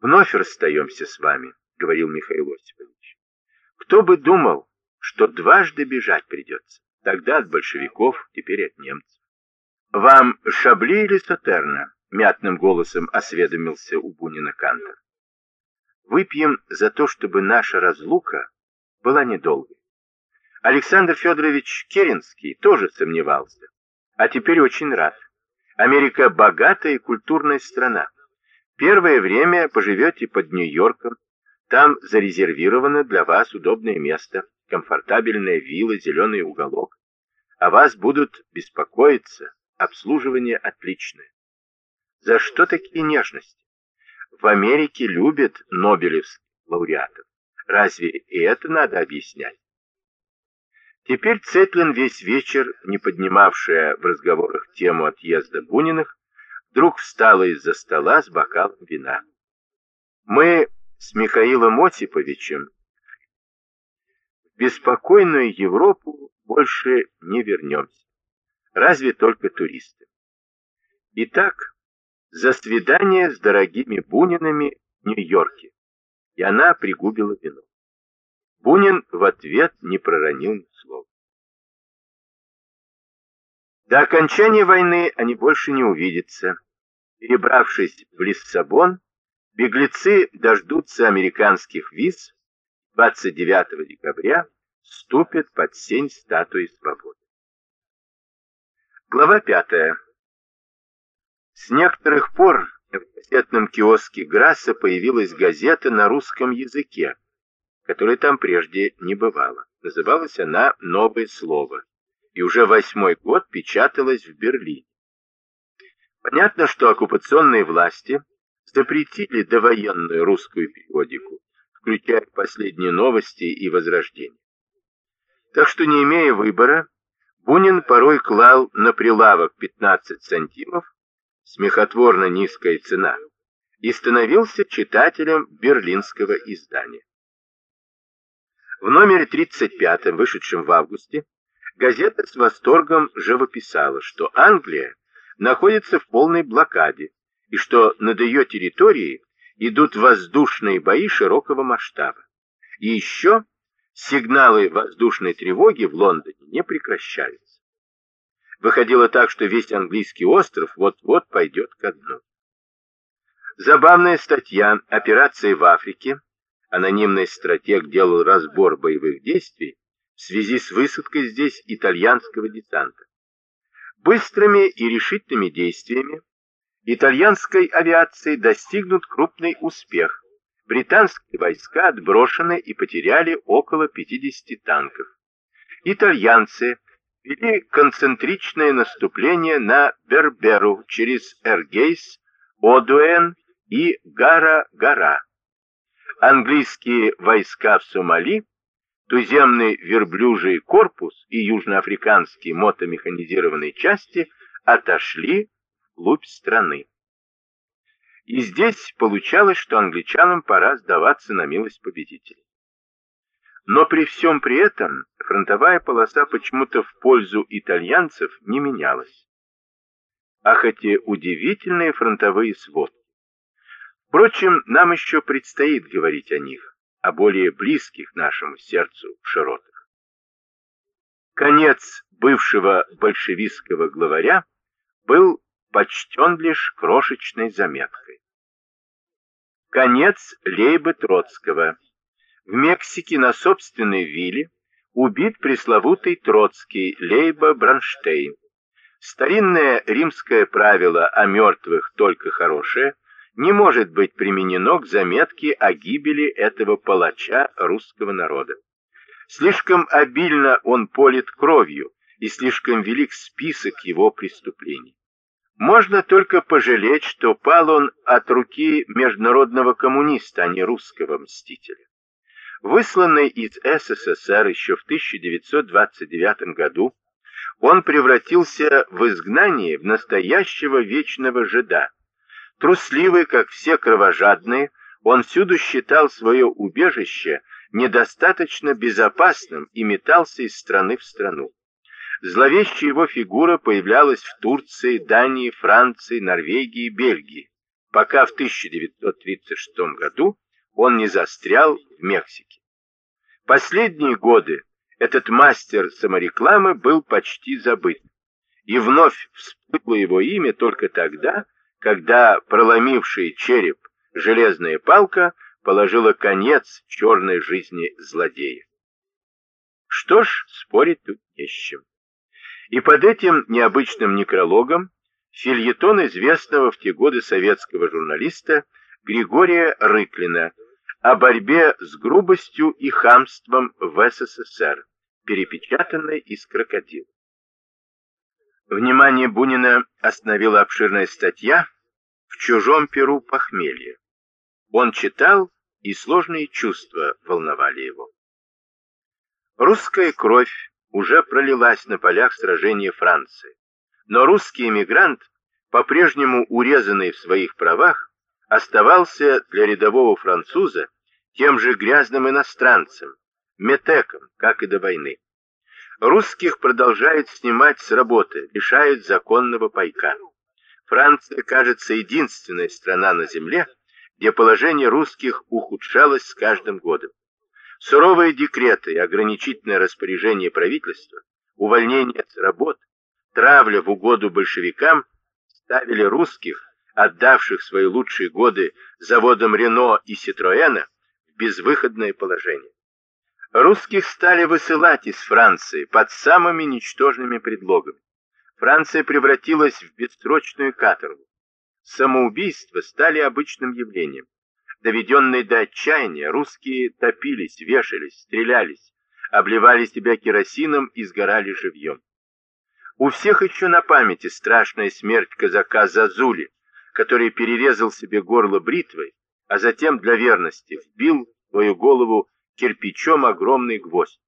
«Вновь расстаемся с вами», — говорил Михаил Осипович. «Кто бы думал, что дважды бежать придется, тогда от большевиков, теперь от немцев». «Вам Шабли или Сатерна?» — мятным голосом осведомился у Бунина Кантер. «Выпьем за то, чтобы наша разлука была недолгой. Александр Федорович Керенский тоже сомневался, а теперь очень рад. Америка богатая и культурная страна. Первое время поживете под Нью-Йорком, там зарезервировано для вас удобное место, комфортабельная вилла, зеленый уголок. О вас будут беспокоиться, обслуживание отличное. За что такие нежности? В Америке любят нобелевских лауреатов. Разве и это надо объяснять? Теперь Цетлин, весь вечер не поднимавшая в разговорах тему отъезда Буниных, вдруг встала из-за стола с бокалом вина. Мы с Михаилом Осиповичем в беспокойную Европу больше не вернемся. Разве только туристы. Итак, за свидание с дорогими Бунинами в Нью-Йорке. И она пригубила вино. Бунин в ответ не проронил ни слова. До окончания войны они больше не увидятся. Перебравшись в Лиссабон, беглецы дождутся американских виз 29 декабря вступят под сень статуи свободы. Глава пятая. С некоторых пор в газетном киоске Грасса появилась газета на русском языке, которой там прежде не бывало. Называлась она «Новое слово» и уже восьмой год печаталась в Берлине. Понятно, что оккупационные власти запретили довоенную русскую периодику, включая последние новости и возрождение. Так что, не имея выбора, Бунин порой клал на прилавок 15 сантимов, смехотворно низкая цена, и становился читателем берлинского издания. В номере 35, вышедшем в августе, газета с восторгом живописала, что Англия находится в полной блокаде и что над ее территорией идут воздушные бои широкого масштаба. И еще сигналы воздушной тревоги в Лондоне не прекращаются. Выходило так, что весь английский остров вот-вот пойдет ко дну. Забавная статья «Операции в Африке». Анонимный стратег делал разбор боевых действий в связи с высадкой здесь итальянского десанта. Быстрыми и решительными действиями итальянской авиации достигнут крупный успех, британские войска отброшены и потеряли около 50 танков. Итальянцы вели концентричное наступление на Берберу через Эргейс, Одуэн и Гара-Гара. Английские войска в Сомали, туземный верблюжий корпус и южноафриканские мотомеханизированные части отошли вглубь страны. И здесь получалось, что англичанам пора сдаваться на милость победителей. Но при всем при этом фронтовая полоса почему-то в пользу итальянцев не менялась. Ах, эти удивительные фронтовые сводки! Впрочем, нам еще предстоит говорить о них, о более близких нашему сердцу широтах. Конец бывшего большевистского главаря был почтен лишь крошечной заметкой. Конец Лейбы Троцкого. В Мексике на собственной вилле убит пресловутый Троцкий Лейба Бронштейн. Старинное римское правило о мертвых только хорошее не может быть применено к заметке о гибели этого палача русского народа. Слишком обильно он полит кровью, и слишком велик список его преступлений. Можно только пожалеть, что пал он от руки международного коммуниста, а не русского мстителя. Высланный из СССР еще в 1929 году, он превратился в изгнание в настоящего вечного жида. Трусливый, как все кровожадные, он всюду считал свое убежище недостаточно безопасным и метался из страны в страну. Зловещая его фигура появлялась в Турции, Дании, Франции, Норвегии, Бельгии. пока в 1936 году он не застрял в Мексике. Последние годы этот мастер саморекламы был почти забыт, и вновь всплыло его имя только тогда, когда проломивший череп железная палка положила конец черной жизни злодея. Что ж, спорить тут не с чем. И под этим необычным некрологом фильетон известного в те годы советского журналиста Григория Рыклина о борьбе с грубостью и хамством в СССР, перепечатанной из крокодила. Внимание Бунина остановила обширная статья «В чужом перу похмелье». Он читал, и сложные чувства волновали его. Русская кровь уже пролилась на полях сражения Франции, но русский эмигрант, по-прежнему урезанный в своих правах, оставался для рядового француза тем же грязным иностранцем, метеком, как и до войны. Русских продолжают снимать с работы, лишают законного пайка. Франция, кажется, единственная страна на земле, где положение русских ухудшалось с каждым годом. Суровые декреты и ограничительное распоряжение правительства, увольнение с работ, травля в угоду большевикам ставили русских, отдавших свои лучшие годы заводам Рено и Ситроэна, в безвыходное положение. Русских стали высылать из Франции под самыми ничтожными предлогами. Франция превратилась в бессрочную каторгу. Самоубийства стали обычным явлением. Доведенные до отчаяния, русские топились, вешались, стрелялись, обливали себя керосином и сгорали живьем. У всех еще на памяти страшная смерть казака Зазули, который перерезал себе горло бритвой, а затем для верности вбил свою голову кирпичом огромный гвоздь.